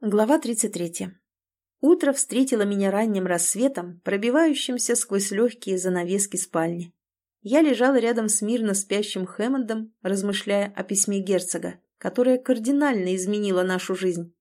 Глава 33. Утро встретило меня ранним рассветом, пробивающимся сквозь легкие занавески спальни. Я лежала рядом с мирно спящим Хэммондом, размышляя о письме герцога, которое кардинально изменило нашу жизнь.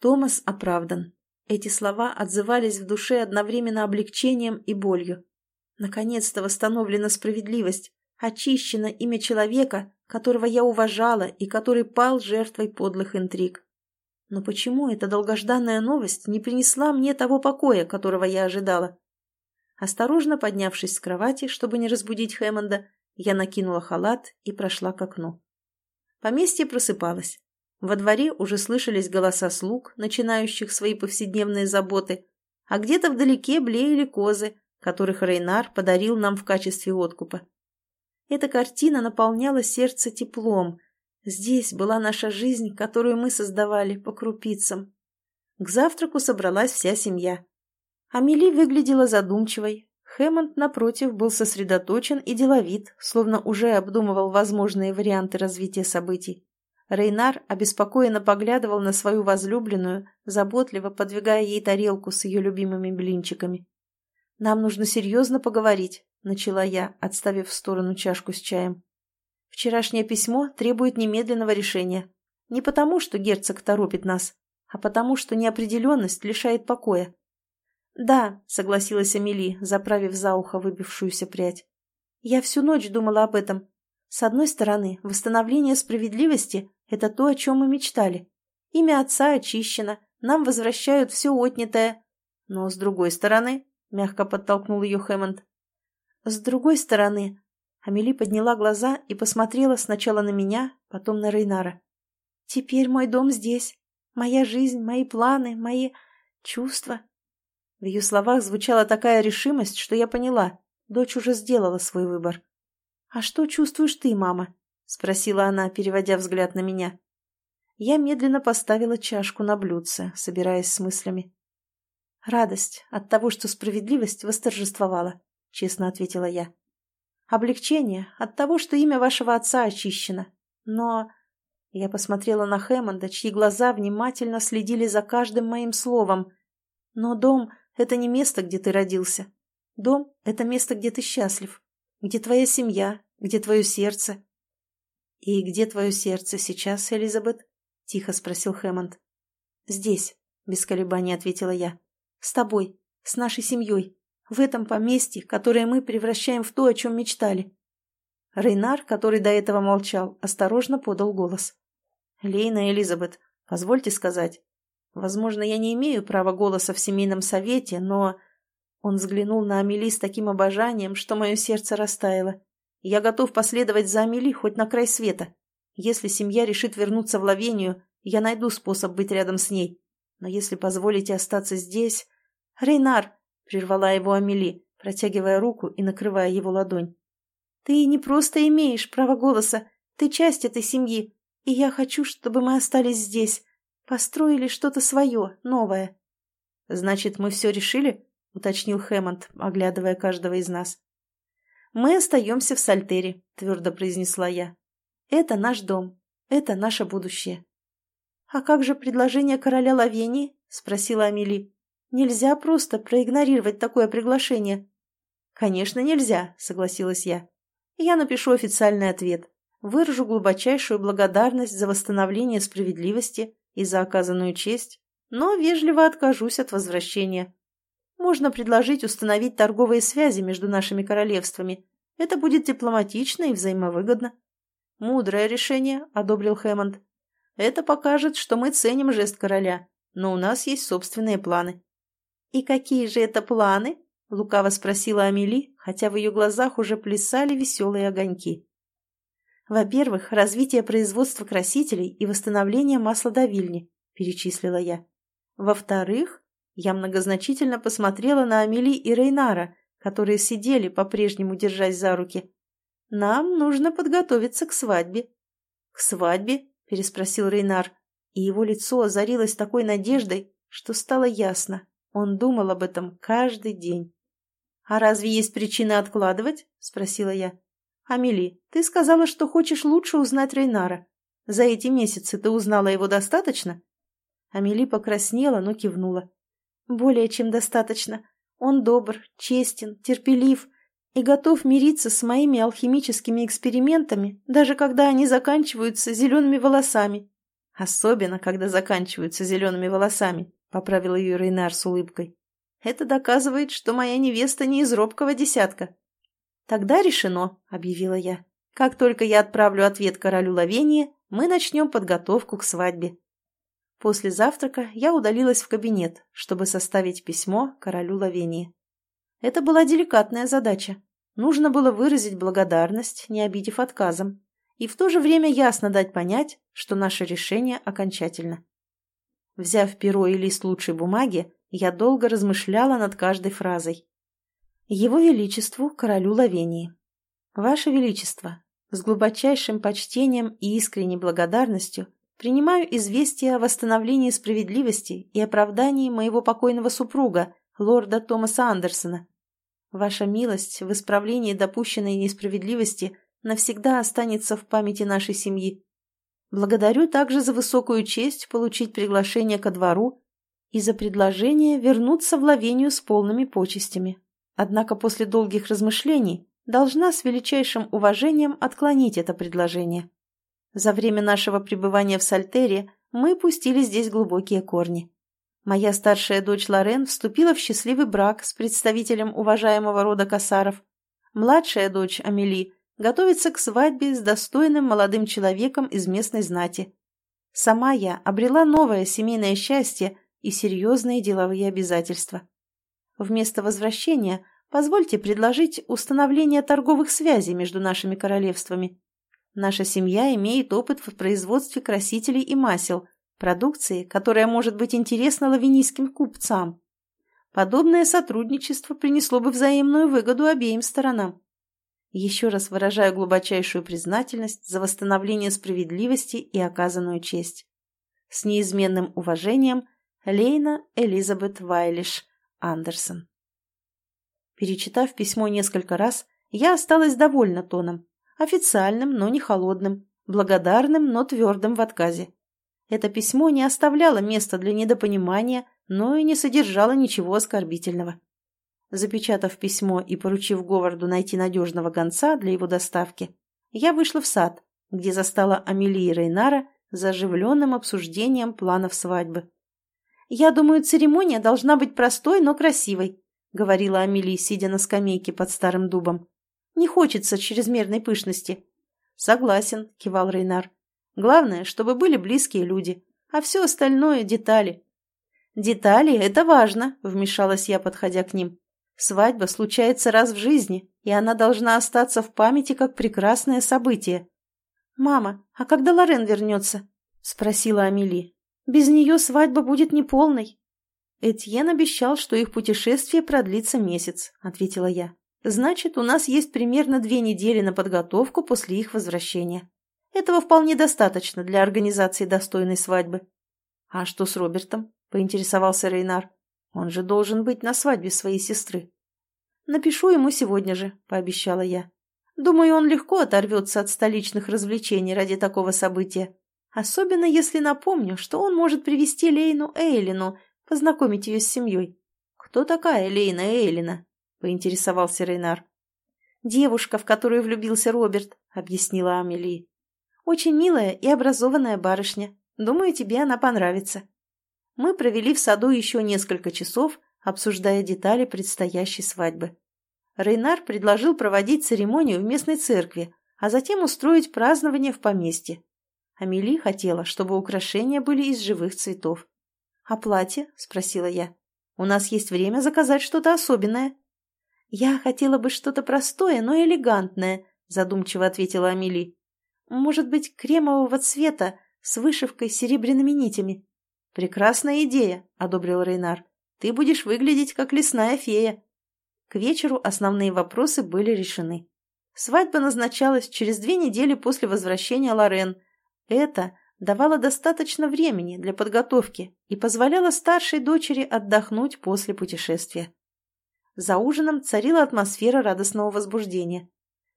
Томас оправдан. Эти слова отзывались в душе одновременно облегчением и болью. Наконец-то восстановлена справедливость, очищено имя человека, которого я уважала и который пал жертвой подлых интриг. Но почему эта долгожданная новость не принесла мне того покоя, которого я ожидала? Осторожно поднявшись с кровати, чтобы не разбудить Хэммонда, я накинула халат и прошла к окну. Поместье просыпалось. Во дворе уже слышались голоса слуг, начинающих свои повседневные заботы, а где-то вдалеке блеяли козы, которых Рейнар подарил нам в качестве откупа. Эта картина наполняла сердце теплом – Здесь была наша жизнь, которую мы создавали по крупицам. К завтраку собралась вся семья. Амели выглядела задумчивой. Хэммонд, напротив, был сосредоточен и деловит, словно уже обдумывал возможные варианты развития событий. Рейнар обеспокоенно поглядывал на свою возлюбленную, заботливо подвигая ей тарелку с ее любимыми блинчиками. «Нам нужно серьезно поговорить», — начала я, отставив в сторону чашку с чаем. Вчерашнее письмо требует немедленного решения. Не потому, что герцог торопит нас, а потому, что неопределенность лишает покоя. «Да», — согласилась Амели, заправив за ухо выбившуюся прядь. «Я всю ночь думала об этом. С одной стороны, восстановление справедливости — это то, о чем мы мечтали. Имя отца очищено, нам возвращают все отнятое. Но с другой стороны, — мягко подтолкнул ее Хэммонд, — с другой стороны, Амели подняла глаза и посмотрела сначала на меня, потом на Рейнара. «Теперь мой дом здесь. Моя жизнь, мои планы, мои чувства». В ее словах звучала такая решимость, что я поняла. Дочь уже сделала свой выбор. «А что чувствуешь ты, мама?» — спросила она, переводя взгляд на меня. Я медленно поставила чашку на блюдце, собираясь с мыслями. «Радость от того, что справедливость восторжествовала», — честно ответила я. Облегчение от того, что имя вашего отца очищено. Но... Я посмотрела на Хэммонда, чьи глаза внимательно следили за каждым моим словом. Но дом — это не место, где ты родился. Дом — это место, где ты счастлив, где твоя семья, где твое сердце. — И где твое сердце сейчас, Элизабет? — тихо спросил Хэммонд. — Здесь, — без колебаний ответила я. — С тобой, с нашей семьей в этом поместье, которое мы превращаем в то, о чем мечтали. Рейнар, который до этого молчал, осторожно подал голос. «Лейна Элизабет, позвольте сказать. Возможно, я не имею права голоса в семейном совете, но...» Он взглянул на Амели с таким обожанием, что мое сердце растаяло. «Я готов последовать за Амели хоть на край света. Если семья решит вернуться в Лавению, я найду способ быть рядом с ней. Но если позволите остаться здесь... Рейнар, — прервала его Амели, протягивая руку и накрывая его ладонь. «Ты не просто имеешь право голоса, ты часть этой семьи, и я хочу, чтобы мы остались здесь, построили что-то свое, новое». «Значит, мы все решили?» — уточнил Хэммонд, оглядывая каждого из нас. «Мы остаемся в Сальтере», — твердо произнесла я. «Это наш дом, это наше будущее». «А как же предложение короля Лавении?» — спросила Амели. Нельзя просто проигнорировать такое приглашение. Конечно, нельзя, согласилась я. Я напишу официальный ответ. Выражу глубочайшую благодарность за восстановление справедливости и за оказанную честь, но вежливо откажусь от возвращения. Можно предложить установить торговые связи между нашими королевствами. Это будет дипломатично и взаимовыгодно. Мудрое решение, одобрил Хэммонд. Это покажет, что мы ценим жест короля, но у нас есть собственные планы. «И какие же это планы?» — лукаво спросила Амели, хотя в ее глазах уже плясали веселые огоньки. «Во-первых, развитие производства красителей и восстановление маслодавильни», — перечислила я. «Во-вторых, я многозначительно посмотрела на Амели и Рейнара, которые сидели, по-прежнему держась за руки. Нам нужно подготовиться к свадьбе». «К свадьбе?» — переспросил Рейнар, и его лицо озарилось такой надеждой, что стало ясно. Он думал об этом каждый день. «А разве есть причина откладывать?» – спросила я. «Амели, ты сказала, что хочешь лучше узнать Рейнара. За эти месяцы ты узнала его достаточно?» Амели покраснела, но кивнула. «Более чем достаточно. Он добр, честен, терпелив и готов мириться с моими алхимическими экспериментами, даже когда они заканчиваются зелеными волосами. Особенно, когда заканчиваются зелеными волосами», — поправил ее Рейнар с улыбкой. «Это доказывает, что моя невеста не из робкого десятка». «Тогда решено», — объявила я. «Как только я отправлю ответ королю Лавении, мы начнем подготовку к свадьбе». После завтрака я удалилась в кабинет, чтобы составить письмо королю Лавении. Это была деликатная задача. Нужно было выразить благодарность, не обидев отказом, и в то же время ясно дать понять, что наше решение окончательно. Взяв перо и лист лучшей бумаги, я долго размышляла над каждой фразой. Его Величеству, королю Лавении. Ваше Величество, с глубочайшим почтением и искренней благодарностью принимаю известие о восстановлении справедливости и оправдании моего покойного супруга, лорда Томаса Андерсона. Ваша милость в исправлении допущенной несправедливости навсегда останется в памяти нашей семьи. Благодарю также за высокую честь получить приглашение ко двору и за предложение вернуться в Лавению с полными почестями. Однако после долгих размышлений должна с величайшим уважением отклонить это предложение. За время нашего пребывания в Сальтере мы пустили здесь глубокие корни. Моя старшая дочь Лорен вступила в счастливый брак с представителем уважаемого рода Касаров. Младшая дочь Амели готовится к свадьбе с достойным молодым человеком из местной знати. Сама я обрела новое семейное счастье и серьезные деловые обязательства. Вместо возвращения позвольте предложить установление торговых связей между нашими королевствами. Наша семья имеет опыт в производстве красителей и масел, продукции, которая может быть интересна лавинийским купцам. Подобное сотрудничество принесло бы взаимную выгоду обеим сторонам. Еще раз выражаю глубочайшую признательность за восстановление справедливости и оказанную честь. С неизменным уважением, Лейна Элизабет Вайлиш Андерсон. Перечитав письмо несколько раз, я осталась довольна тоном официальным, но не холодным, благодарным, но твердым в отказе. Это письмо не оставляло места для недопонимания, но и не содержало ничего оскорбительного. Запечатав письмо и поручив Говарду найти надежного гонца для его доставки, я вышла в сад, где застала Амелии Рейнара за оживленным обсуждением планов свадьбы. «Я думаю, церемония должна быть простой, но красивой», — говорила Амелия, сидя на скамейке под старым дубом. Не хочется чрезмерной пышности. Согласен, кивал Рейнар. Главное, чтобы были близкие люди, а все остальное — детали. Детали — это важно, вмешалась я, подходя к ним. Свадьба случается раз в жизни, и она должна остаться в памяти как прекрасное событие. «Мама, а когда Лорен вернется?» — спросила Амели. «Без нее свадьба будет неполной». «Этьен обещал, что их путешествие продлится месяц», — ответила я. Значит, у нас есть примерно две недели на подготовку после их возвращения. Этого вполне достаточно для организации достойной свадьбы. А что с Робертом? Поинтересовался Рейнар. Он же должен быть на свадьбе своей сестры. Напишу ему сегодня же, пообещала я. Думаю, он легко оторвется от столичных развлечений ради такого события. Особенно если напомню, что он может привести Лейну Эйлину, познакомить ее с семьей. Кто такая Лейна Эйлина? поинтересовался Рейнар. «Девушка, в которую влюбился Роберт», — объяснила Амелии. «Очень милая и образованная барышня. Думаю, тебе она понравится». Мы провели в саду еще несколько часов, обсуждая детали предстоящей свадьбы. Рейнар предложил проводить церемонию в местной церкви, а затем устроить празднование в поместье. Амели хотела, чтобы украшения были из живых цветов. «А платье?» – спросила я. «У нас есть время заказать что-то особенное». «Я хотела бы что-то простое, но элегантное», — задумчиво ответила Амели. «Может быть, кремового цвета с вышивкой серебряными нитями?» «Прекрасная идея», — одобрил Рейнар. «Ты будешь выглядеть как лесная фея». К вечеру основные вопросы были решены. Свадьба назначалась через две недели после возвращения Лорен. Это давало достаточно времени для подготовки и позволяло старшей дочери отдохнуть после путешествия. За ужином царила атмосфера радостного возбуждения.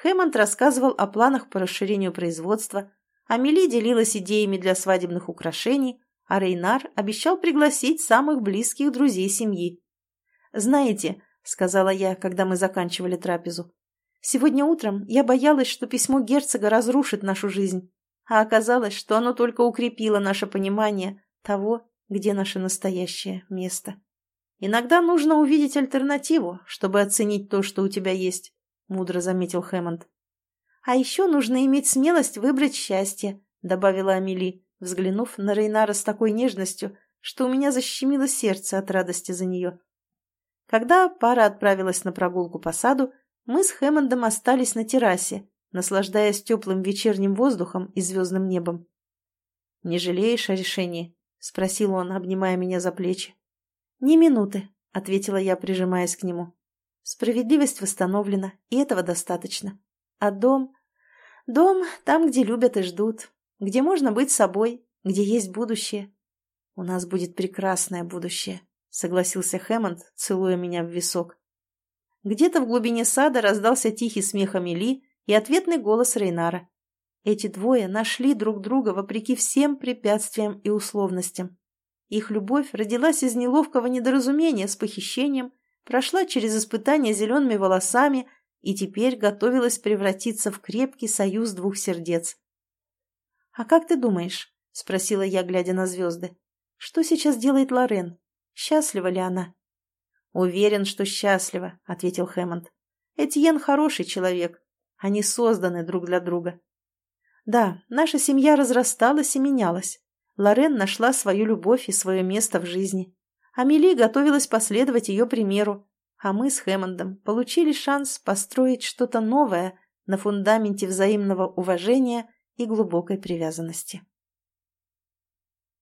Хэммонд рассказывал о планах по расширению производства, Амели делилась идеями для свадебных украшений, а Рейнар обещал пригласить самых близких друзей семьи. «Знаете», — сказала я, когда мы заканчивали трапезу, «сегодня утром я боялась, что письмо герцога разрушит нашу жизнь, а оказалось, что оно только укрепило наше понимание того, где наше настоящее место. Иногда нужно увидеть альтернативу, чтобы оценить то, что у тебя есть», — мудро заметил Хэммонд. «А еще нужно иметь смелость выбрать счастье», — добавила Амели, взглянув на Рейнара с такой нежностью, что у меня защемило сердце от радости за нее. Когда пара отправилась на прогулку по саду, мы с Хэммондом остались на террасе, наслаждаясь теплым вечерним воздухом и звездным небом. «Не жалеешь о решении?» — спросил он, обнимая меня за плечи. «Ни минуты», — ответила я, прижимаясь к нему. «Справедливость восстановлена, и этого достаточно. А дом... Дом там, где любят и ждут, где можно быть собой, где есть будущее. У нас будет прекрасное будущее», — согласился Хэммонд, целуя меня в висок. Где-то в глубине сада раздался тихий смех Амели и ответный голос Рейнара. Эти двое нашли друг друга вопреки всем препятствиям и условностям. Их любовь родилась из неловкого недоразумения с похищением, прошла через испытания зелеными волосами и теперь готовилась превратиться в крепкий союз двух сердец. «А как ты думаешь?» — спросила я, глядя на звезды. «Что сейчас делает Лорен? Счастлива ли она?» «Уверен, что счастлива», — ответил Хэммонд. «Этьен хороший человек. Они созданы друг для друга». «Да, наша семья разрасталась и менялась. Лорен нашла свою любовь и свое место в жизни. Амели готовилась последовать ее примеру, а мы с Хэммондом получили шанс построить что-то новое на фундаменте взаимного уважения и глубокой привязанности.